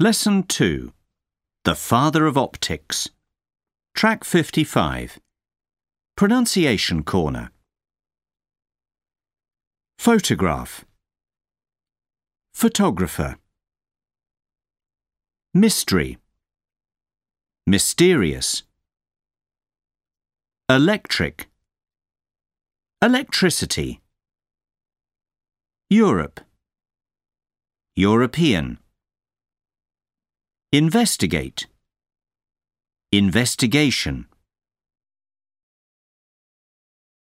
Lesson 2 The Father of Optics. Track 55. Pronunciation Corner. Photograph. Photographer. Mystery. Mysterious. Electric. Electricity. Europe. European. Investigate. Investigation.